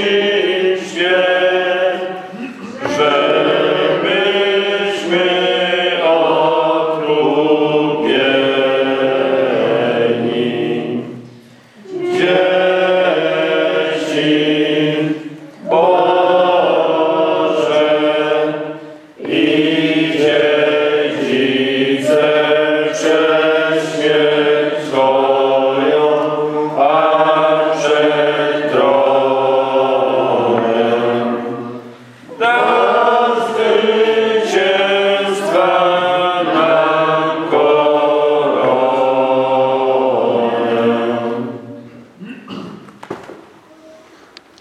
see.